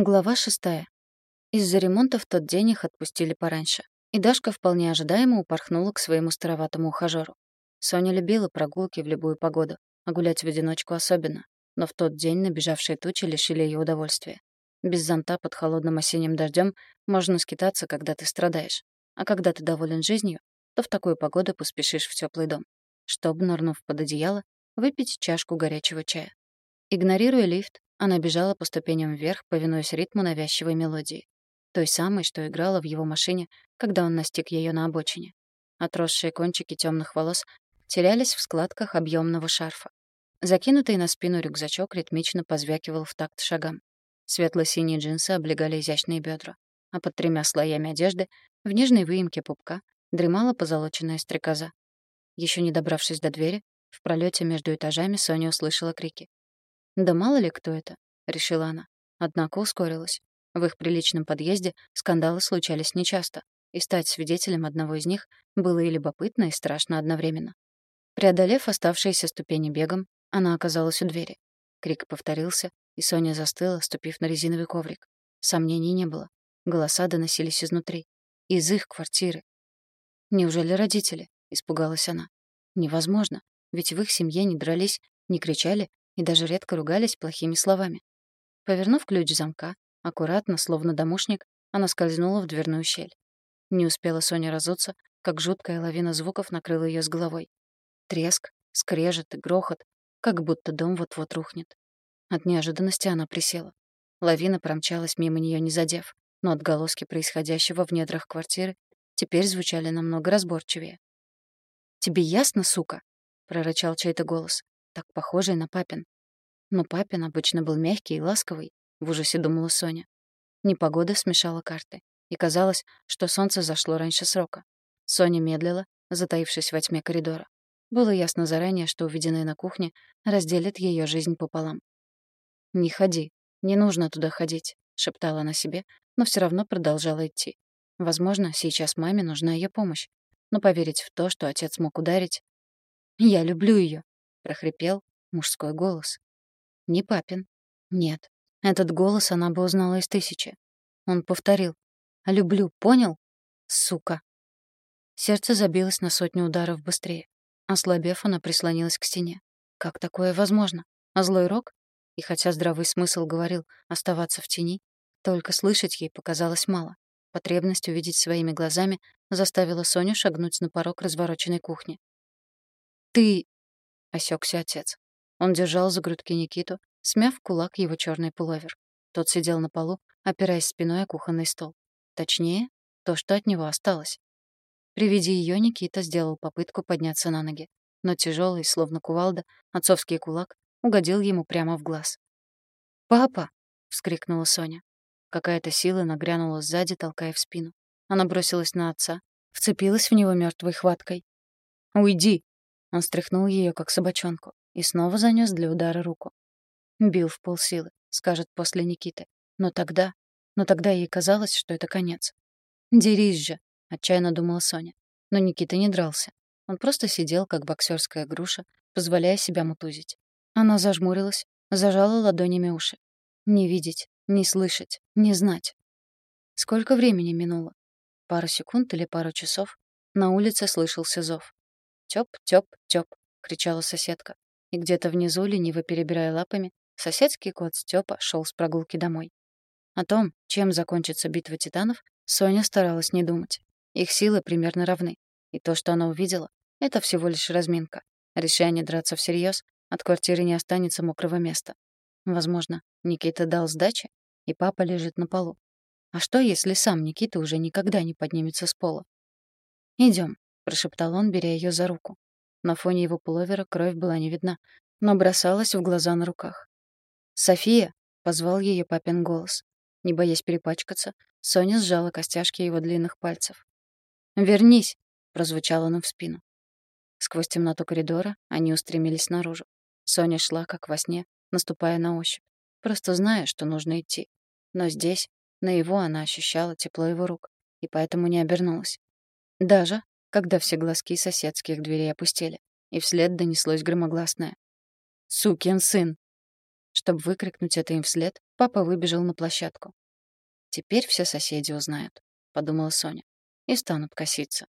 Глава шестая. Из-за ремонта в тот день их отпустили пораньше. И Дашка вполне ожидаемо упорхнула к своему староватому ухажёру. Соня любила прогулки в любую погоду, а гулять в одиночку особенно. Но в тот день набежавшие тучи лишили её удовольствия. Без зонта под холодным осенним дождем можно скитаться, когда ты страдаешь. А когда ты доволен жизнью, то в такую погоду поспешишь в теплый дом, чтобы, нырнув под одеяло, выпить чашку горячего чая. Игнорируя лифт, она бежала по ступеням вверх, повинуясь ритму навязчивой мелодии. Той самой, что играла в его машине, когда он настиг ее на обочине. Отросшие кончики темных волос терялись в складках объемного шарфа. Закинутый на спину рюкзачок ритмично позвякивал в такт шагам. Светло-синие джинсы облегали изящные бедра, а под тремя слоями одежды в нежной выемке пупка дремала позолоченная стрекоза. Еще не добравшись до двери, в пролете между этажами Соня услышала крики. «Да мало ли кто это», — решила она. Однако ускорилась. В их приличном подъезде скандалы случались нечасто, и стать свидетелем одного из них было и любопытно, и страшно одновременно. Преодолев оставшиеся ступени бегом, она оказалась у двери. Крик повторился, и Соня застыла, ступив на резиновый коврик. Сомнений не было. Голоса доносились изнутри. Из их квартиры. «Неужели родители?» — испугалась она. «Невозможно, ведь в их семье не дрались, не кричали и даже редко ругались плохими словами. Повернув ключ замка, аккуратно, словно домушник, она скользнула в дверную щель. Не успела Соня разуться, как жуткая лавина звуков накрыла ее с головой. Треск, скрежет и грохот, как будто дом вот-вот рухнет. От неожиданности она присела. Лавина промчалась мимо нее, не задев, но отголоски происходящего в недрах квартиры теперь звучали намного разборчивее. «Тебе ясно, сука?» — прорычал чей-то голос так похожий на папин. Но папин обычно был мягкий и ласковый, в ужасе думала Соня. Непогода смешала карты, и казалось, что солнце зашло раньше срока. Соня медлила, затаившись во тьме коридора. Было ясно заранее, что увиденное на кухне разделит ее жизнь пополам. «Не ходи, не нужно туда ходить», — шептала она себе, но все равно продолжала идти. Возможно, сейчас маме нужна ее помощь, но поверить в то, что отец мог ударить... «Я люблю ее, прохрипел мужской голос. Не папин. Нет. Этот голос она бы узнала из тысячи. Он повторил. «Люблю, понял? Сука!» Сердце забилось на сотню ударов быстрее. Ослабев, она прислонилась к стене. Как такое возможно? А злой рок? И хотя здравый смысл говорил оставаться в тени, только слышать ей показалось мало. Потребность увидеть своими глазами заставила Соню шагнуть на порог развороченной кухни. «Ты — осекся отец. Он держал за грудки Никиту, смяв кулак его черный пуловер. Тот сидел на полу, опираясь спиной о кухонный стол. Точнее, то, что от него осталось. При виде ее Никита сделал попытку подняться на ноги, но тяжелый, словно кувалда, отцовский кулак угодил ему прямо в глаз. «Папа!» — вскрикнула Соня. Какая-то сила нагрянула сзади, толкая в спину. Она бросилась на отца, вцепилась в него мертвой хваткой. «Уйди!» Он стряхнул ее, как собачонку, и снова занес для удара руку. Бил в полсилы, скажет после Никиты. Но тогда... Но тогда ей казалось, что это конец. «Дерись же!» — отчаянно думала Соня. Но Никита не дрался. Он просто сидел, как боксерская груша, позволяя себя мутузить. Она зажмурилась, зажала ладонями уши. Не видеть, не слышать, не знать. Сколько времени минуло? Пару секунд или пару часов? На улице слышался зов. «Тёп, тёп, тёп!» — кричала соседка. И где-то внизу, лениво перебирая лапами, соседский кот Стёпа шёл с прогулки домой. О том, чем закончится битва титанов, Соня старалась не думать. Их силы примерно равны. И то, что она увидела, — это всего лишь разминка. Решение драться всерьез, от квартиры не останется мокрого места. Возможно, Никита дал сдачи, и папа лежит на полу. А что, если сам Никита уже никогда не поднимется с пола? Идем, прошептал он, беря ее за руку. На фоне его пуловера кровь была не видна, но бросалась в глаза на руках. «София!» — позвал ее папин голос. Не боясь перепачкаться, Соня сжала костяшки его длинных пальцев. «Вернись!» — прозвучало он в спину. Сквозь темноту коридора они устремились наружу. Соня шла, как во сне, наступая на ощупь, просто зная, что нужно идти. Но здесь, на его, она ощущала тепло его рук, и поэтому не обернулась. Даже когда все глазки соседских дверей опустели, и вслед донеслось громогласное. «Сукин сын!» Чтобы выкрикнуть это им вслед, папа выбежал на площадку. «Теперь все соседи узнают», — подумала Соня, — «и станут коситься».